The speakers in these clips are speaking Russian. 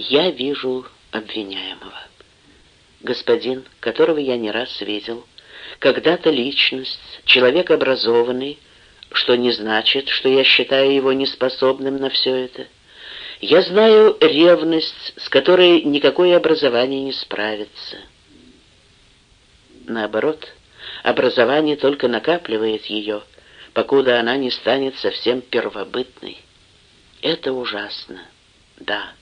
Я вижу обвиняемого. Господин, которого я не раз видел, когда-то личность, человек образованный, что не значит, что я считаю его неспособным на все это. Я знаю ревность, с которой никакое образование не справится. Наоборот, образование только накапливает ее, покуда она не станет совсем первобытной. Это ужасно. Да,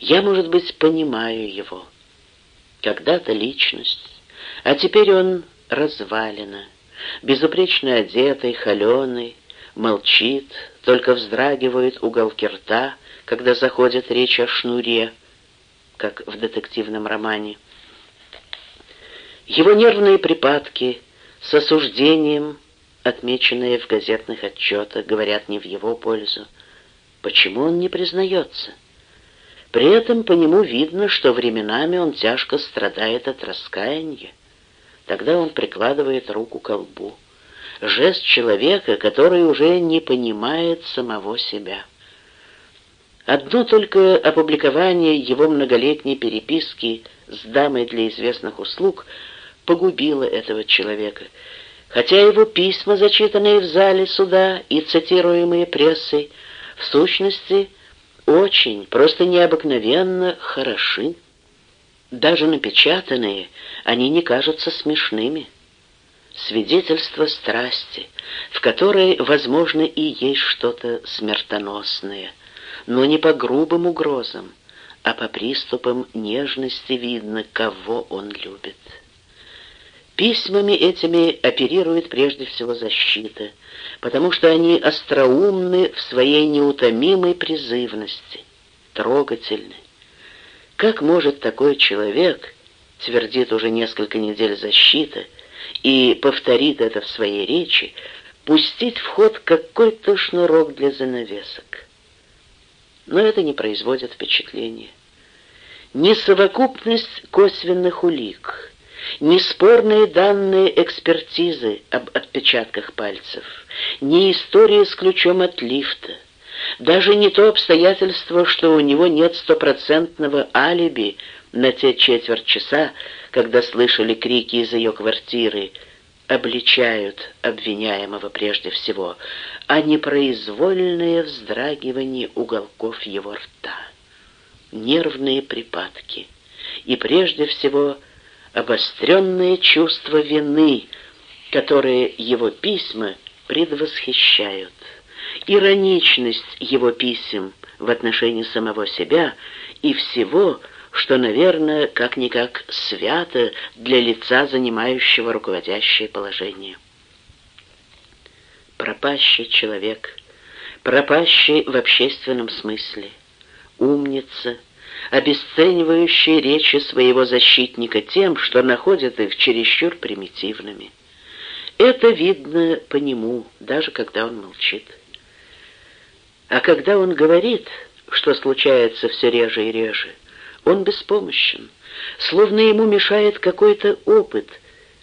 я, может быть, понимаю его. Когда-то личность, а теперь он развалина, безупречно одетый, холеный, молчит, только вздрагивает уголки рта, когда заходит речь о шнуре, как в детективном романе. Его нервные припадки с осуждением, отмеченные в газетных отчетах, говорят не в его пользу. Почему он не признается? При этом по нему видно, что временами он тяжко страдает от раскаяния. Тогда он прикладывает руку к лбу. Жест человека, который уже не понимает самого себя. Одно только опубликование его многолетней переписки с дамой для известных услуг погубило этого человека, хотя его письма, зачитанные в зале суда и цитируемые прессой, в сущности, очень, просто необыкновенно хороши. Даже напечатанные, они не кажутся смешными. Свидетельство страсти, в которой, возможно, и есть что-то смертоносное, но не по грубым угрозам, а по приступам нежности видно, кого он любит. Письмами этими оперирует прежде всего защита, потому что они остроумны в своей неутомимой призывности, трогательны. Как может такой человек, твердит уже несколько недель защита, и повторит это в своей речи, пустить в ход какой-то шнурок для занавесок? Но это не производит впечатления. Не совокупность косвенных улик — Неспорные данные экспертизы об отпечатках пальцев, не история с ключом от лифта, даже не то обстоятельство, что у него нет стопроцентного алиби на те четверть часа, когда слышали крики из ее квартиры, обличают обвиняемого прежде всего, а непроизвольное вздрагивание уголков его рта, нервные припадки и прежде всего обостренное чувство вины, которое его письма предвосхищают, ироничность его писем в отношении самого себя и всего, что, наверное, как-никак свято для лица, занимающего руководящее положение. Пропащий человек, пропащий в общественном смысле, умница — обесценивающие речи своего защитника тем, что находят их чересчур примитивными. Это видно по нему, даже когда он молчит. А когда он говорит, что случается все реже и реже, он беспомощен, словно ему мешает какой-то опыт,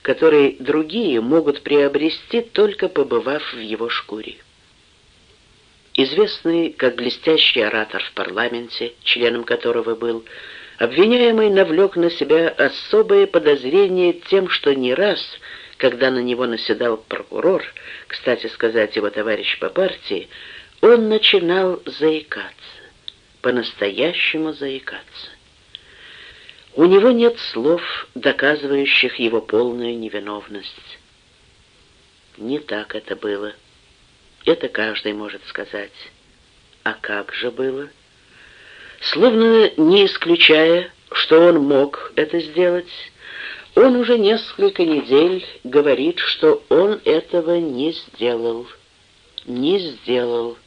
который другие могут приобрести, только побывав в его шкуре. Известный как блестящий оратор в парламенте, членом которого был, обвиняемый навлек на себя особое подозрение тем, что не раз, когда на него наседал прокурор, кстати сказать, его товарищ по партии, он начинал заикаться, по-настоящему заикаться. У него нет слов, доказывающих его полную невиновность. Не так это было. Это каждый может сказать. А как же было? Словно не исключая, что он мог это сделать, он уже несколько недель говорит, что он этого не сделал. Не сделал.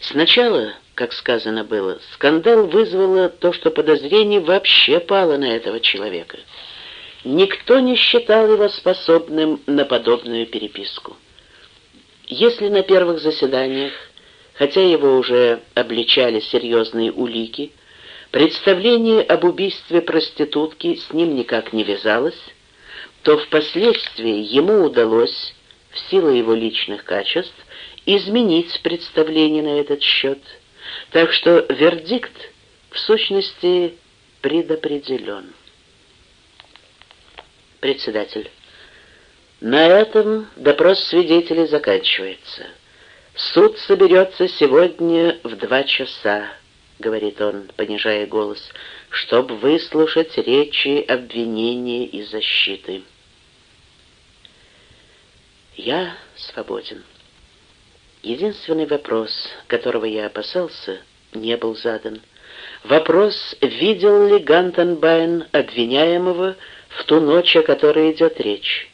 Сначала, как сказано было, скандал вызвало то, что подозрение вообще пало на этого человека. Никто не считал его способным на подобную переписку. Если на первых заседаниях, хотя его уже обличали серьезные улики, представление об убийстве проститутки с ним никак не вязалось, то впоследствии ему удалось, в силу его личных качеств, изменить представление на этот счет, так что вердикт в сущности предопределен. Председатель. На этом допрос свидетелей заканчивается. Суд соберется сегодня в два часа, говорит он, понижая голос, чтобы выслушать речи обвинения и защиты. Я свободен. Единственный вопрос, которого я опасался, не был задан. Вопрос, видел ли Гантенбайн обвиняемого в ту ночь, о которой идет речь,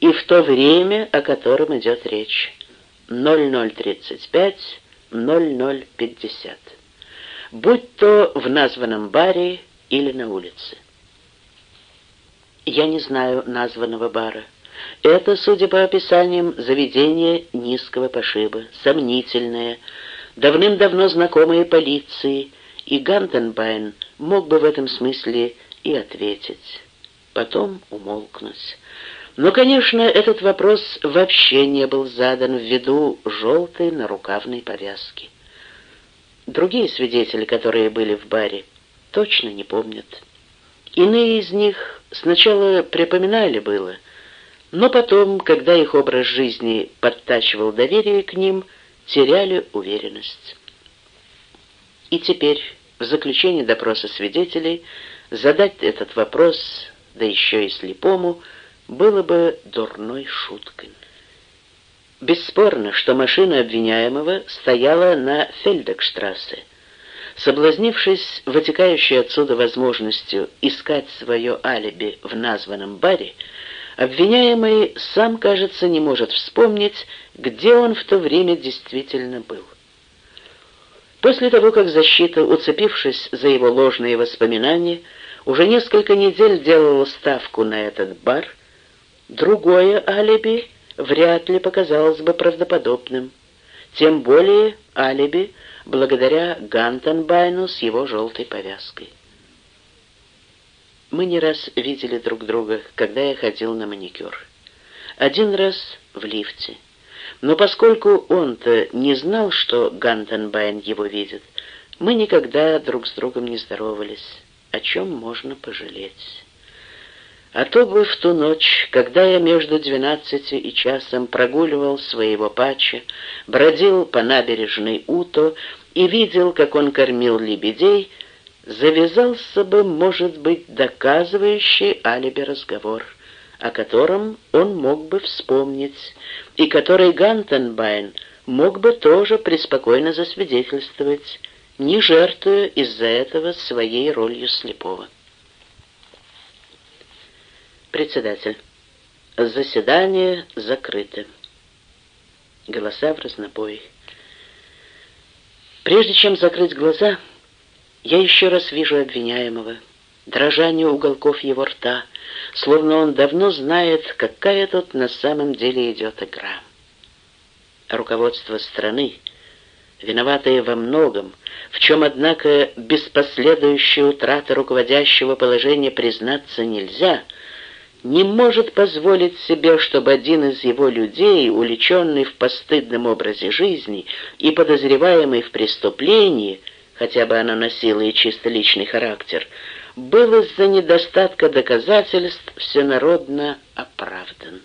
и в то время, о котором идет речь. 0035, 0050. Будь то в названном баре или на улице. Я не знаю названного бара. Это, судя по описаниям, заведение низкого пошиба, сомнительное, давным-давно знакомое полиции, и Гантенбайн мог бы в этом смысле и ответить. Потом умолкнуть. Но, конечно, этот вопрос вообще не был задан ввиду желтой нарукавной повязки. Другие свидетели, которые были в баре, точно не помнят. Иные из них сначала припоминали было, но потом, когда их образ жизни подтачивал доверие к ним, теряли уверенность. И теперь, в заключении допроса свидетелей, задать этот вопрос, да еще и слепому, было бы дурной шуткой. Бесспорно, что машина обвиняемого стояла на Фельдекштрассе. Соблазнившись вытекающей отсюда возможностью искать свое алиби в названном баре, Обвиняемый сам, кажется, не может вспомнить, где он в то время действительно был. После того, как защита, уцепившись за его ложные воспоминания, уже несколько недель делала ставку на этот бар, другое алиби вряд ли показалось бы правдоподобным. Тем более алиби благодаря Гантенбайну с его желтой повязкой. Мы не раз видели друг друга, когда я ходил на маникюр. Один раз в лифте. Но поскольку он-то не знал, что Гантенбайн его видит, мы никогда друг с другом не здоровались, о чем можно пожалеть. А то бы в ту ночь, когда я между двенадцати и часом прогуливал своего пача, бродил по набережной Уто и видел, как он кормил лебедей, завязался бы, может быть, доказывающий алиби разговор, о котором он мог бы вспомнить, и который Гантенбайн мог бы тоже преспокойно засвидетельствовать, не жертвуя из-за этого своей ролью слепого. Председатель. Заседание закрыто. Голоса в разнобой. Прежде чем закрыть глаза, я еще раз вижу обвиняемого, дрожание уголков его рта, словно он давно знает, какая тут на самом деле идет игра. Руководство страны, виноватое во многом, в чем, однако, без последующей утраты руководящего положения признаться нельзя, не может позволить себе, чтобы один из его людей, уличенный в постыдном образе жизни и подозреваемый в преступлении, хотя бы она носила и чисто личный характер, был из-за недостатка доказательств всенародно оправдан.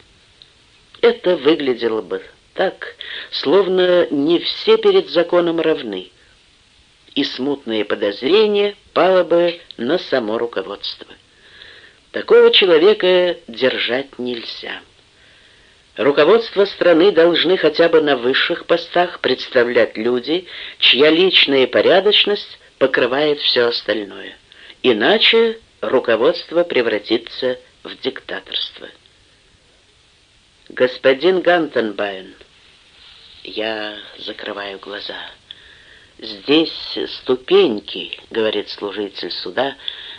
Это выглядело бы так, словно не все перед законом равны, и смутное подозрение пало бы на само руководство. Такого человека держать нельзя. Руководство страны должны хотя бы на высших постах представлять люди, чья личная порядочность покрывает все остальное. Иначе руководство превратится в диктаторство. Господин Гантенбайн, я закрываю глаза. Здесь ступеньки, говорит служитель суда,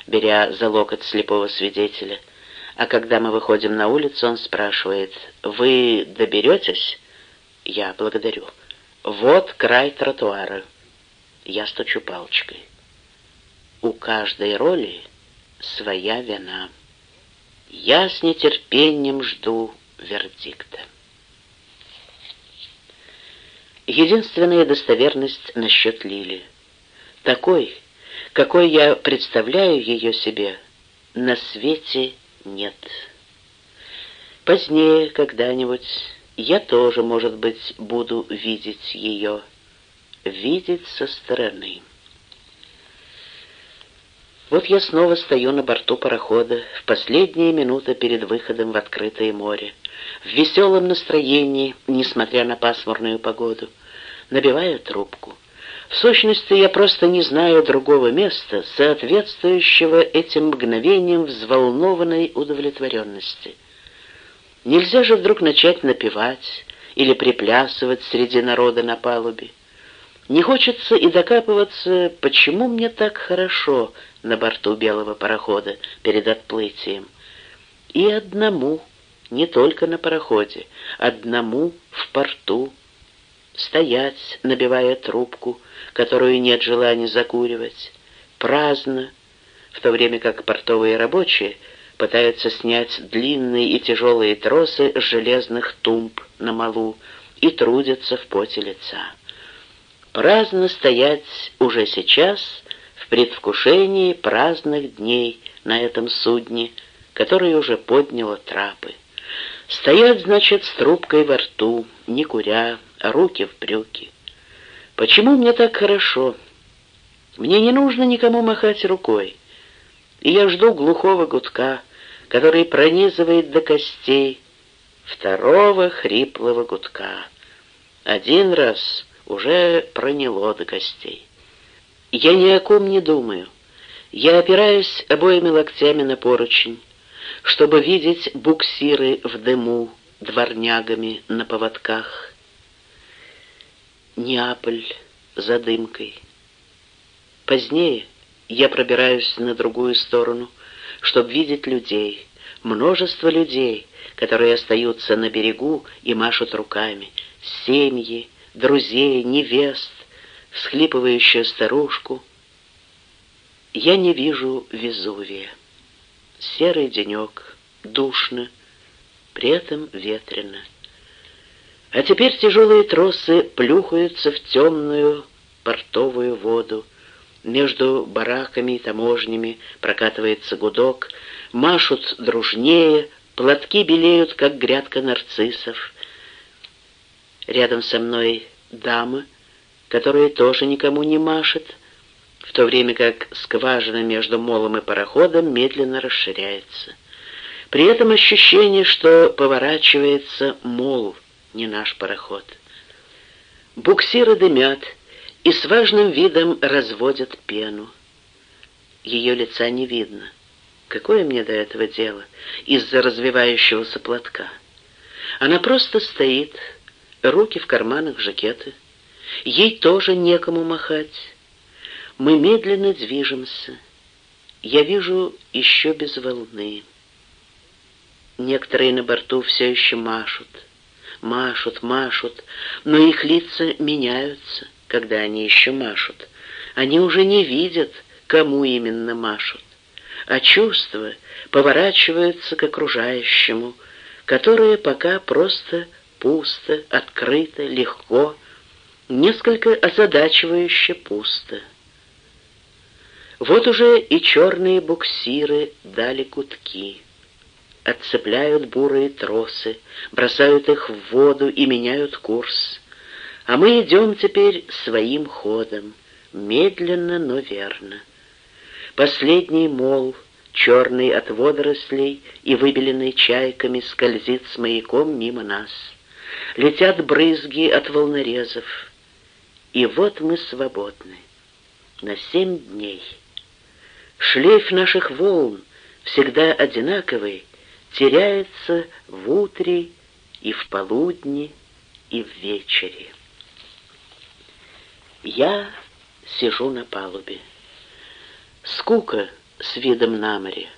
беря за локоть слепого свидетеля — а когда мы выходим на улицу, он спрашивает, «Вы доберетесь?» Я благодарю. «Вот край тротуара». Я стучу палочкой. У каждой роли своя вина. Я с нетерпением жду вердикта. Единственная достоверность насчет Лили. Такой, какой я представляю ее себе, на свете нет. Позднее, когда-нибудь, я тоже, может быть, буду видеть ее, видеть со стороны. Вот я снова стою на борту парохода в последние минуты перед выходом в открытое море, в веселом настроении, несмотря на пасмурную погоду, набивая трубку. В сущности, я просто не знаю другого места, соответствующего этим мгновениям взволнованной удовлетворенности. Нельзя же вдруг начать напевать или приплясывать среди народа на палубе. Не хочется и докапываться, почему мне так хорошо на борту белого парохода перед отплытием. И одному, не только на пароходе, одному в порту, стоять, набивая трубку, которую нет желания закуривать, праздно, в то время как портовые рабочие пытаются снять длинные и тяжелые тросы с железных тумб на малу и трудятся в поте лица. Праздно стоять уже сейчас в предвкушении праздных дней на этом судне, которое уже подняло трапы. Стоять, значит, с трубкой во рту, не куря, руки в брюки. Почему мне так хорошо? Мне не нужно никому махать рукой. И я жду глухого гудка, который пронизывает до костей, второго хриплого гудка. Один раз уже проняло до костей. Я ни о ком не думаю. Я опираюсь обоими локтями на поручень, чтобы видеть буксиры в дыму дворнягами на поводках, Неаполь за дымкой. Позднее я пробираюсь на другую сторону, чтобы видеть людей, множество людей, которые остаются на берегу и машут руками, семьи, друзей, невест, всхлипывающую старушку. Я не вижу Везувия. Серый денек, душно, при этом ветрено. А теперь тяжелые тросы плюхаются в темную портовую воду. Между бараками и таможнями прокатывается гудок, машут дружнее, платки белеют, как грядка нарциссов. Рядом со мной дама, которая тоже никому не машет, в то время как скважина между молом и пароходом медленно расширяется. При этом ощущение, что поворачивается мол — не наш пароход. Буксиры дымят и с важным видом разводят пену. Ее лица не видно. Какое мне до этого дело из-за развивающегося платка? Она просто стоит, руки в карманах жакеты. Ей тоже некому махать. Мы медленно движемся. Я вижу еще без волны. Некоторые на борту все еще машут машут, машут, но их лица меняются, когда они еще машут. Они уже не видят, кому именно машут, а чувства поворачиваются к окружающему, которое пока просто пусто, открыто, легко, несколько озадачивающе пусто. Вот уже и черные буксиры дали кутки отцепляют бурые тросы, бросают их в воду и меняют курс. А мы идем теперь своим ходом, медленно, но верно. Последний мол, черный от водорослей и выбеленный чайками, скользит с маяком мимо нас. Летят брызги от волнорезов. И вот мы свободны. На семь дней. Шлейф наших волн всегда одинаковый, теряется в утре и в полудне, и в вечере. Я сижу на палубе. Скука с видом на море,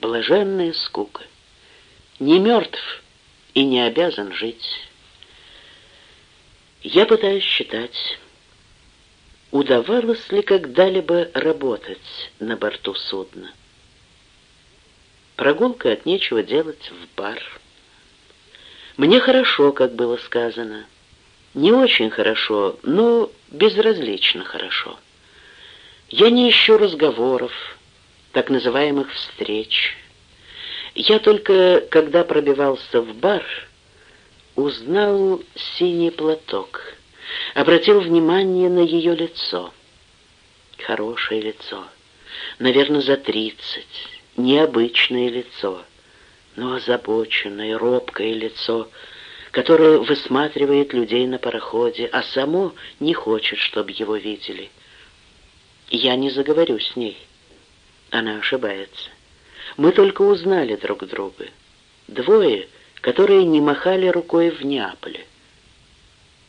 блаженная скука. Не мертв и не обязан жить. Я пытаюсь считать, удавалось ли когда-либо работать на борту судна. Прогулка от нечего делать в бар. Мне хорошо, как было сказано. Не очень хорошо, но безразлично хорошо. Я не ищу разговоров, так называемых встреч. Я только, когда пробивался в бар, узнал синий платок, обратил внимание на ее лицо. Хорошее лицо, наверное, за тридцать, необычное лицо, но озабоченное, робкое лицо, которое высматривает людей на пароходе, а само не хочет, чтобы его видели. Я не заговорю с ней. Она ошибается. Мы только узнали друг друга. Двое, которые не махали рукой в Неаполе.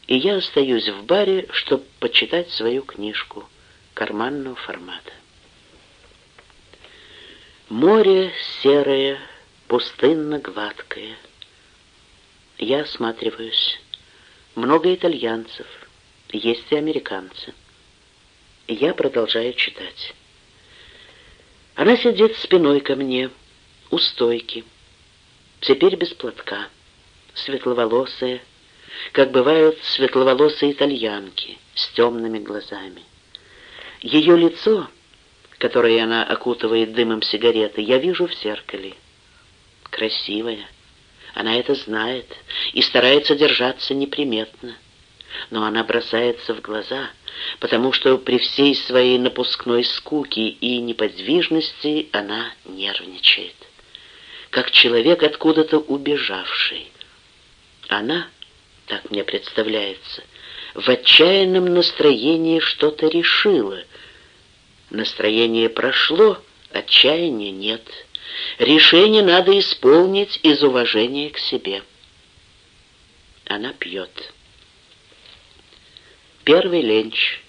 И я остаюсь в баре, чтобы почитать свою книжку карманного формата. Море серое, пустынно-гладкое. Я осматриваюсь. Много итальянцев, есть и американцы. Я продолжаю читать. Она сидит спиной ко мне, у стойки. Теперь без платка, светловолосая, как бывают светловолосые итальянки с темными глазами. Ее лицо, которое она окутывает дымом сигареты, я вижу в зеркале. Красивая. Она это знает и старается держаться неприметно. Но она бросается в глаза, потому что при всей своей напускной скуке и неподвижности она нервничает, как человек откуда-то убежавший. Она, так мне представляется, в отчаянном настроении что-то решила. Настроение прошло, отчаяния нет. Решение надо исполнить из уважения к себе. Она пьет. Первый ленч.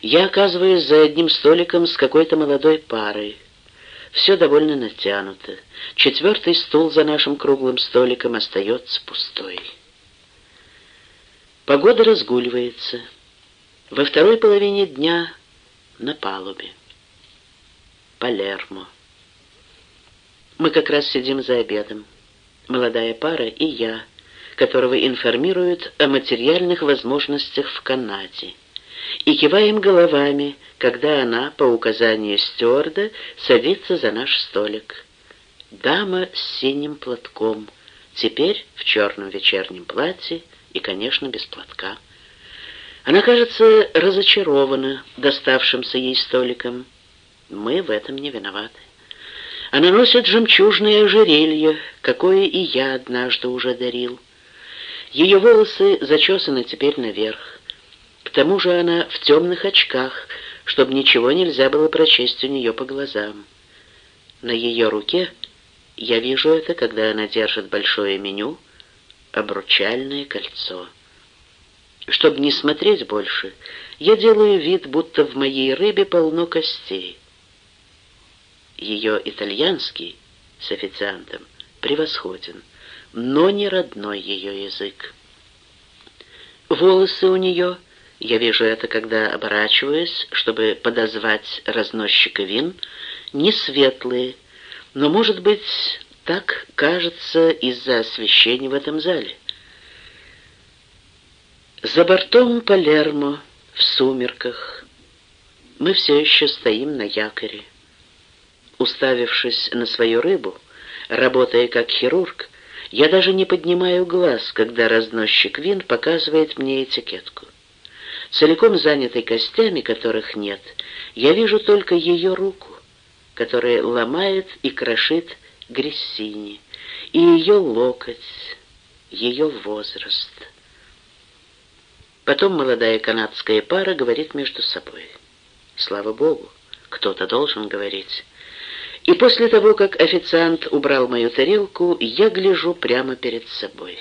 Я оказываюсь за одним столиком с какой-то молодой парой. Все довольно натянуто. Четвертый стул за нашим круглым столиком остается пустой. Погода разгуливается. Во второй половине дня на палубе. Палермо. Мы как раз сидим за обедом. Молодая пара и я, которого информируют о материальных возможностях в Канаде. И киваем головами, когда она, по указанию стюарда, садится за наш столик. Дама с синим платком, теперь в черном вечернем платье и, конечно, без платка. Она, кажется, разочарована доставшимся ей столиком. Мы в этом не виноваты. Она носит жемчужное ожерелье, какое и я однажды уже дарил. Ее волосы зачесаны теперь наверх. К тому же она в темных очках, чтобы ничего нельзя было прочесть у нее по глазам. На ее руке, я вижу это, когда она держит большое меню, обручальное кольцо. Чтобы не смотреть больше, я делаю вид, будто в моей рыбе полно костей. Ее итальянский с официантом превосходен, но не родной ее язык. Волосы у нее, я вижу это, когда оборачиваюсь, чтобы подозвать разносчика вин, не светлые, но, может быть, так кажется из-за освещения в этом зале. За бортом Палермо, в сумерках, мы все еще стоим на якоре. Уставившись на свою рыбу, работая как хирург, я даже не поднимаю глаз, когда разносчик вин показывает мне этикетку. Целиком занятой костями, которых нет, я вижу только ее руку, которая ломает и крошит Грессини, и ее локоть, ее возраст. Потом молодая канадская пара говорит между собой. Слава Богу, кто-то должен говорить. И после того, как официант убрал мою тарелку, я гляжу прямо перед собой.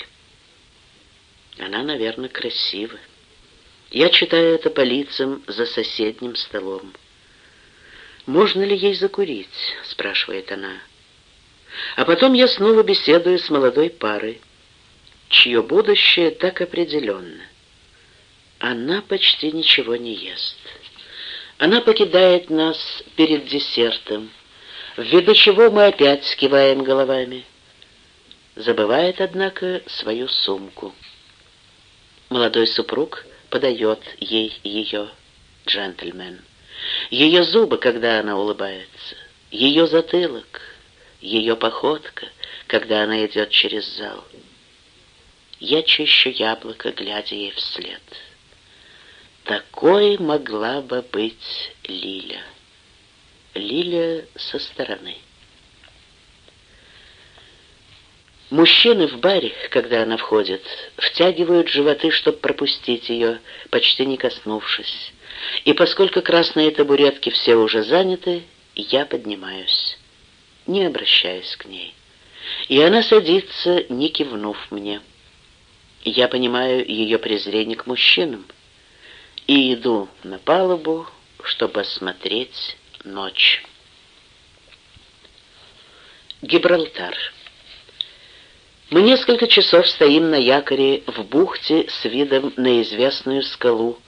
Она, наверное, красива. Я читаю это по лицам за соседним столом. «Можно ли ей закурить?» — спрашивает она. А потом я снова беседую с молодой парой, чье будущее так определенно. Она почти ничего не ест. Она покидает нас перед десертом, ввиду чего мы опять скиваем головами. Забывает, однако, свою сумку. Молодой супруг подает ей ее, джентльмен. ее зубы, когда она улыбается, ее затылок, ее походка, когда она идет через зал. Я чищу яблоко, глядя ей вслед. Такой могла бы быть Лиля. Лиля со стороны. Мужчины в баре, когда она входит, втягивают животы, чтобы пропустить ее, почти не коснувшись. И поскольку красные табуретки все уже заняты, я поднимаюсь, не обращаясь к ней. И она садится, не кивнув мне. Я понимаю ее презрение к мужчинам и иду на палубу, чтобы осмотреть ночь. Гибралтар. Мы несколько часов стоим на якоре в бухте с видом на известную скалу.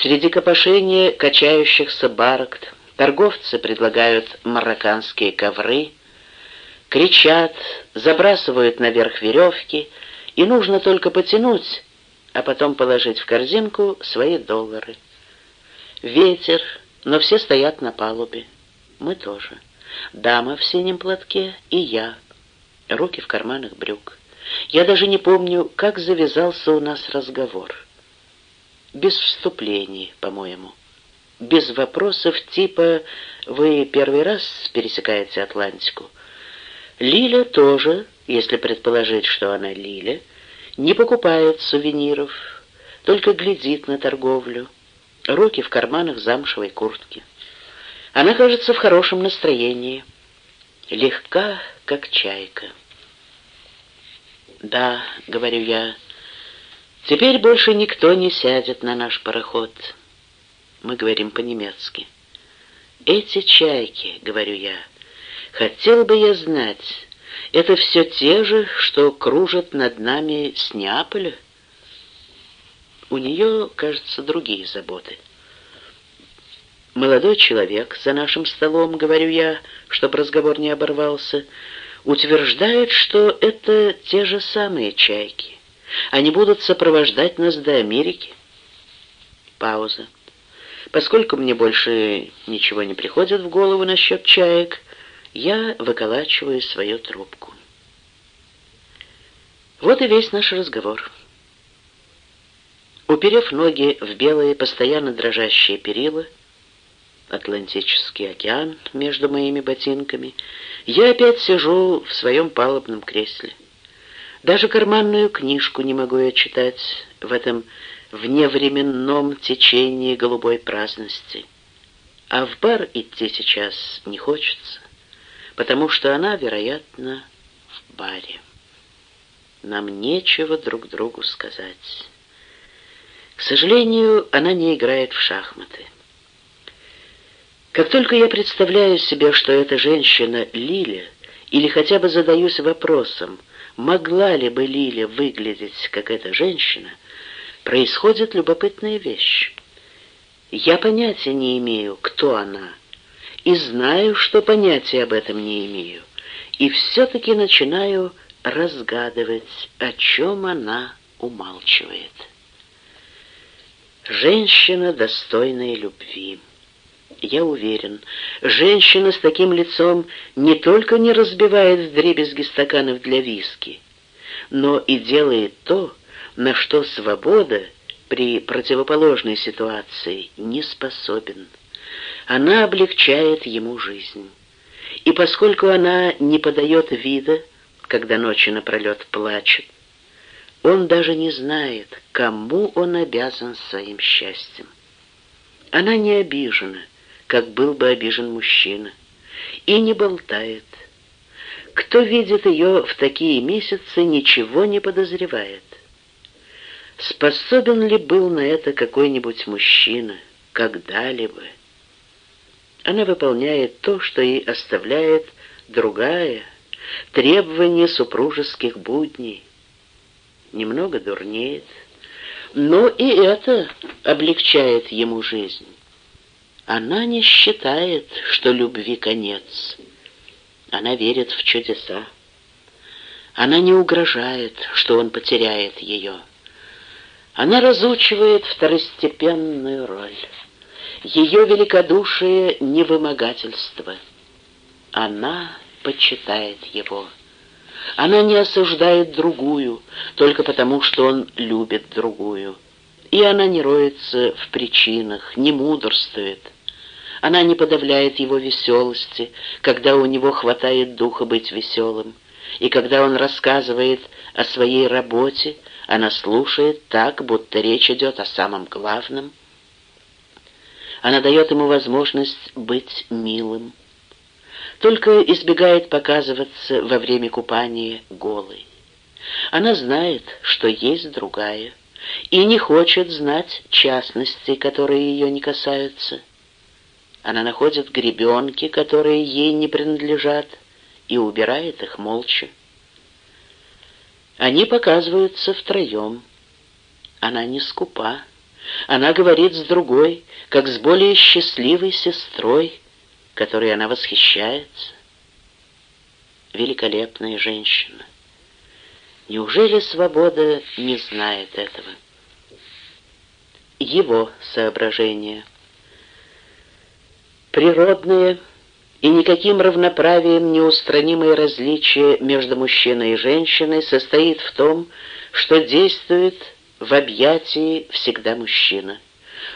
Среди копошения качающихся барок торговцы предлагают марокканские ковры, кричат, забрасывают наверх веревки, и нужно только потянуть, а потом положить в корзинку свои доллары. Ветер, но все стоят на палубе. Мы тоже. Дама в синем платке и я — руки в карманах брюк. Я даже не помню, как завязался у нас разговор. Без вступлений, по-моему. Без вопросов типа «Вы первый раз пересекаете Атлантику?» Лиля тоже, если предположить, что она Лиля, не покупает сувениров, только глядит на торговлю, руки в карманах замшевой куртки. Она кажется в хорошем настроении, легка, как чайка. «Да», — говорю я, — «теперь больше никто не сядет на наш пароход». Мы говорим по-немецки. «Эти чайки», — говорю я, — «хотел бы я знать, это все те же, что кружат над нами с Неаполя?» У нее, кажется, другие заботы. «Молодой человек за нашим столом», — говорю я, чтобы разговор не оборвался, — утверждает, что это те же самые чайки. Они будут сопровождать нас до Америки. Пауза. Поскольку мне больше ничего не приходит в голову насчет чаек, я выколачиваю свою трубку. Вот и весь наш разговор. Уперев ноги в белые, постоянно дрожащие перила, Атлантический океан между моими ботинками, я опять сижу в своем палубном кресле. Даже карманную книжку не могу я читать в этом вневременном течении голубой праздности. А в бар идти сейчас не хочется, потому что она, вероятно, в баре. Нам нечего друг другу сказать. К сожалению, она не играет в шахматы. Как только я представляю себе, что эта женщина Лиля, или хотя бы задаюсь вопросом, могла ли бы Лиля выглядеть, как эта женщина, происходит любопытная вещь. Я понятия не имею, кто она, и знаю, что понятия об этом не имею, и все-таки начинаю разгадывать, о чем она умалчивает. Женщина, достойная любви. Я уверен, женщина с таким лицом не только не разбивает вдребезги стаканов для виски, но и делает то, на что свобода при противоположной ситуации не способен. Она облегчает ему жизнь. И поскольку она не подает вида, когда ночи напролет плачет, он даже не знает, кому он обязан своим счастьем. Она не обижена, как был бы обижен мужчина, и не болтает. Кто видит ее в такие месяцы, ничего не подозревает. Способен ли был на это какой-нибудь мужчина когда-либо? Она выполняет то, что ей оставляет другая, требование супружеских будней. Немного дурнеет, но и это облегчает ему жизнь. Она не считает, что любви конец. Она верит в чудеса. Она не угрожает, что он потеряет ее. Она разучивает второстепенную роль. Ее великодушие — не вымогательство. Она почитает его. Она не осуждает другую, только потому, что он любит другую. И она не роется в причинах, не мудрствует. Она не подавляет его веселости, когда у него хватает духа быть веселым. И когда он рассказывает о своей работе, она слушает так, будто речь идет о самом главном. Она дает ему возможность быть милым только избегает показываться во время купания голой. Она знает, что есть другая, и не хочет знать частностей, которые ее не касаются. Она находит гребенки, которые ей не принадлежат, и убирает их молча. Они показываются втроем. Она не скупа. Она говорит с другой, как с более счастливой сестрой, которой она восхищается. Великолепная женщина. Неужели свобода не знает этого? Его соображения. Природные и никаким равноправием неустранимое различие между мужчиной и женщиной состоит в том, что действует в объятии всегда мужчина.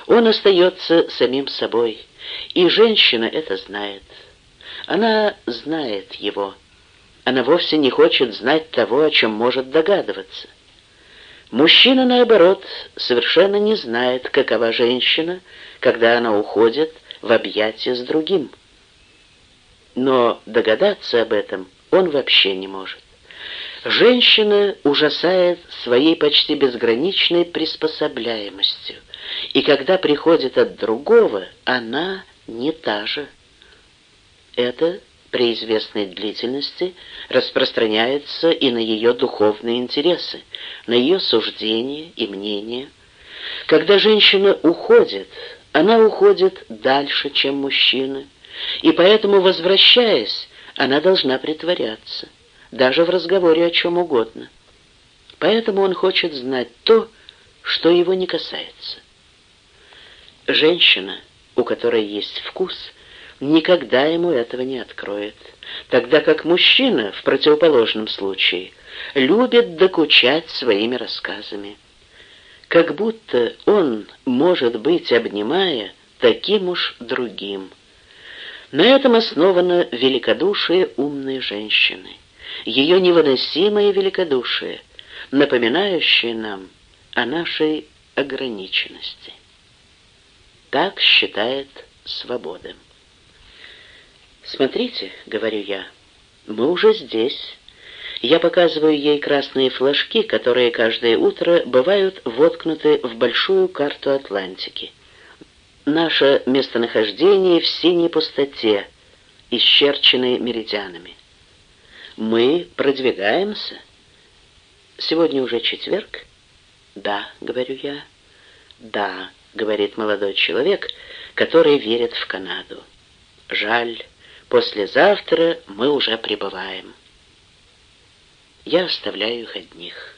Он остается самим собой – и женщина это знает. Она знает его. Она вовсе не хочет знать того, о чем может догадываться. Мужчина, наоборот, совершенно не знает, какова женщина, когда она уходит в объятия с другим. Но догадаться об этом он вообще не может. Женщина ужасает своей почти безграничной приспособляемостью, и когда приходит от другого, она не та же. Это при известной длительности распространяется и на ее духовные интересы, на ее суждения и мнения. Когда женщина уходит, она уходит дальше, чем мужчина, и поэтому, возвращаясь, она должна притворяться, даже в разговоре о чем угодно. Поэтому он хочет знать то, что его не касается. Женщина, у которой есть вкус, никогда ему этого не откроет, тогда как мужчина, в противоположном случае, любит докучать своими рассказами. Как будто он может быть, обнимая, таким уж другим. На этом основано великодушие умной женщины, ее невыносимое великодушие, напоминающее нам о нашей ограниченности. Так считает свобода. «Смотрите», — говорю я, — «мы уже здесь». Я показываю ей красные флажки, которые каждое утро бывают воткнуты в большую карту Атлантики. Наше местонахождение в синей пустоте, исчерченной меридианами. Мы продвигаемся. Сегодня уже четверг? Да, говорю я. Да, говорит молодой человек, который верит в Канаду. Жаль, послезавтра мы уже прибываем. Я оставляю их одних.